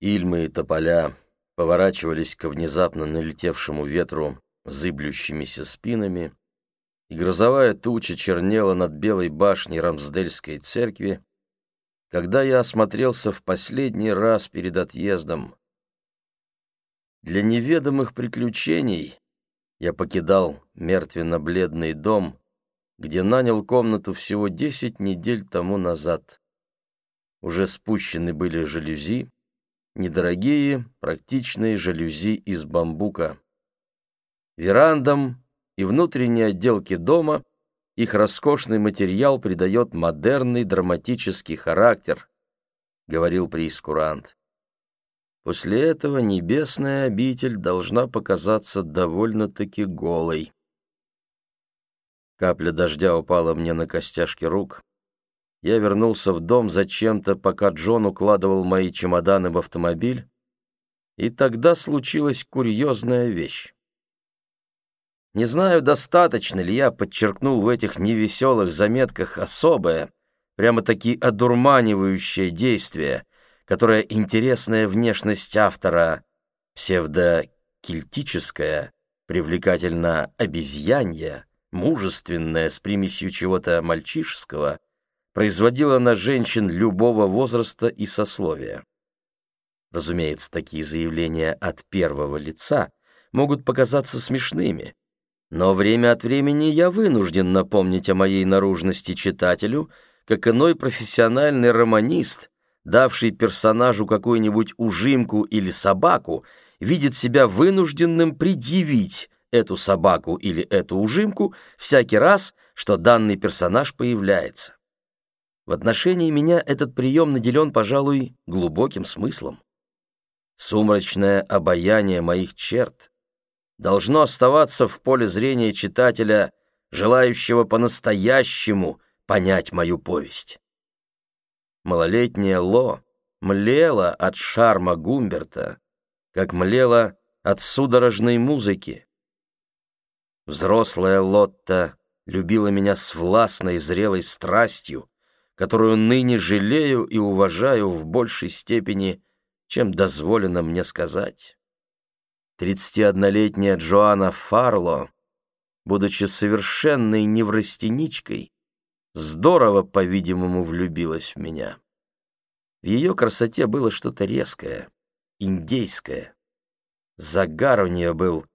Ильмы и тополя поворачивались к внезапно налетевшему ветру зыблющимися спинами, и грозовая туча чернела над белой башней Рамсдельской церкви, когда я осмотрелся в последний раз перед отъездом. Для неведомых приключений я покидал мертвенно-бледный дом, где нанял комнату всего десять недель тому назад. Уже спущены были жалюзи, недорогие, практичные жалюзи из бамбука. Верандам и внутренней отделке дома их роскошный материал придает модерный драматический характер, говорил прейскурант. После этого небесная обитель должна показаться довольно-таки голой. Капля дождя упала мне на костяшки рук. Я вернулся в дом зачем-то, пока Джон укладывал мои чемоданы в автомобиль, и тогда случилась курьезная вещь. Не знаю, достаточно ли я подчеркнул в этих невеселых заметках особое, прямо-таки одурманивающее действие, которое интересная внешность автора, псевдокельтическая, привлекательно обезьянья, мужественная с примесью чего-то мальчишеского, производила на женщин любого возраста и сословия. Разумеется, такие заявления от первого лица могут показаться смешными, но время от времени я вынужден напомнить о моей наружности читателю, как иной профессиональный романист, давший персонажу какую-нибудь ужимку или собаку, видит себя вынужденным предъявить эту собаку или эту ужимку всякий раз, что данный персонаж появляется. В отношении меня этот прием наделен, пожалуй, глубоким смыслом. Сумрачное обаяние моих черт должно оставаться в поле зрения читателя, желающего по-настоящему понять мою повесть. Малолетняя Ло млела от шарма Гумберта, как млела от судорожной музыки. Взрослая Лотта любила меня с властной зрелой страстью, которую ныне жалею и уважаю в большей степени, чем дозволено мне сказать. 31-летняя Джоанна Фарло, будучи совершенной неврастеничкой, здорово, по-видимому, влюбилась в меня. В ее красоте было что-то резкое, индейское. Загар у нее был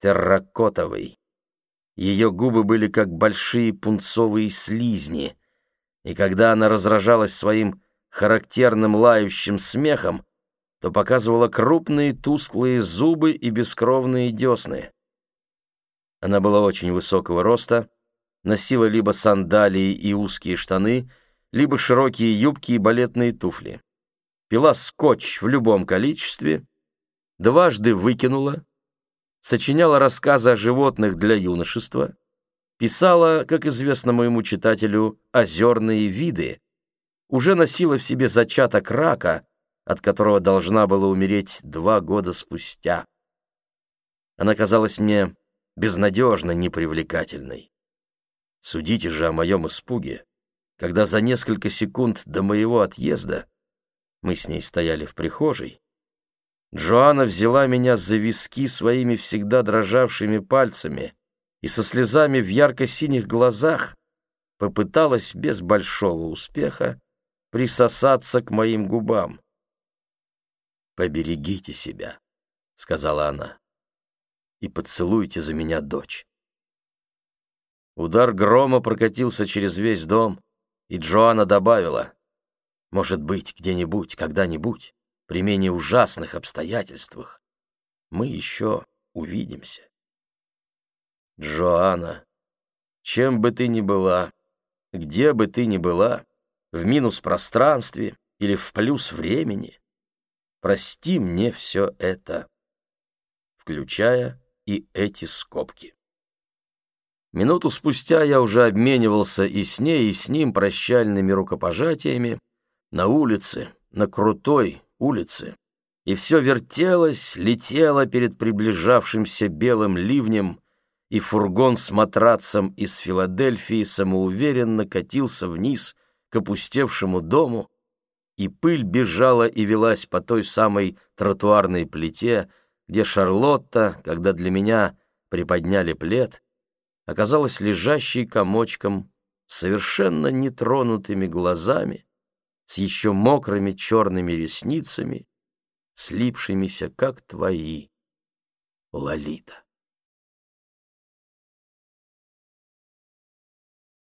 терракотовый. Ее губы были как большие пунцовые слизни, и когда она разражалась своим характерным лающим смехом, то показывала крупные тусклые зубы и бескровные десны. Она была очень высокого роста, носила либо сандалии и узкие штаны, либо широкие юбки и балетные туфли. Пила скотч в любом количестве, дважды выкинула, сочиняла рассказы о животных для юношества, Писала, как известно моему читателю, озерные виды, уже носила в себе зачаток рака, от которого должна была умереть два года спустя. Она казалась мне безнадежно непривлекательной. Судите же о моем испуге, когда за несколько секунд до моего отъезда мы с ней стояли в прихожей, Джоанна взяла меня за виски своими всегда дрожавшими пальцами и со слезами в ярко-синих глазах попыталась без большого успеха присосаться к моим губам. «Поберегите себя», — сказала она, — «и поцелуйте за меня дочь». Удар грома прокатился через весь дом, и Джоанна добавила, «Может быть, где-нибудь, когда-нибудь, при менее ужасных обстоятельствах, мы еще увидимся». Джоанна, чем бы ты ни была, где бы ты ни была, в минус пространстве или в плюс времени, прости мне все это, включая и эти скобки. Минуту спустя я уже обменивался и с ней, и с ним прощальными рукопожатиями на улице, на крутой улице, и все вертелось, летело перед приближавшимся белым ливнем, и фургон с матрацем из Филадельфии самоуверенно катился вниз к опустевшему дому, и пыль бежала и велась по той самой тротуарной плите, где Шарлотта, когда для меня приподняли плед, оказалась лежащей комочком, совершенно нетронутыми глазами, с еще мокрыми черными ресницами, слипшимися, как твои, Лолита.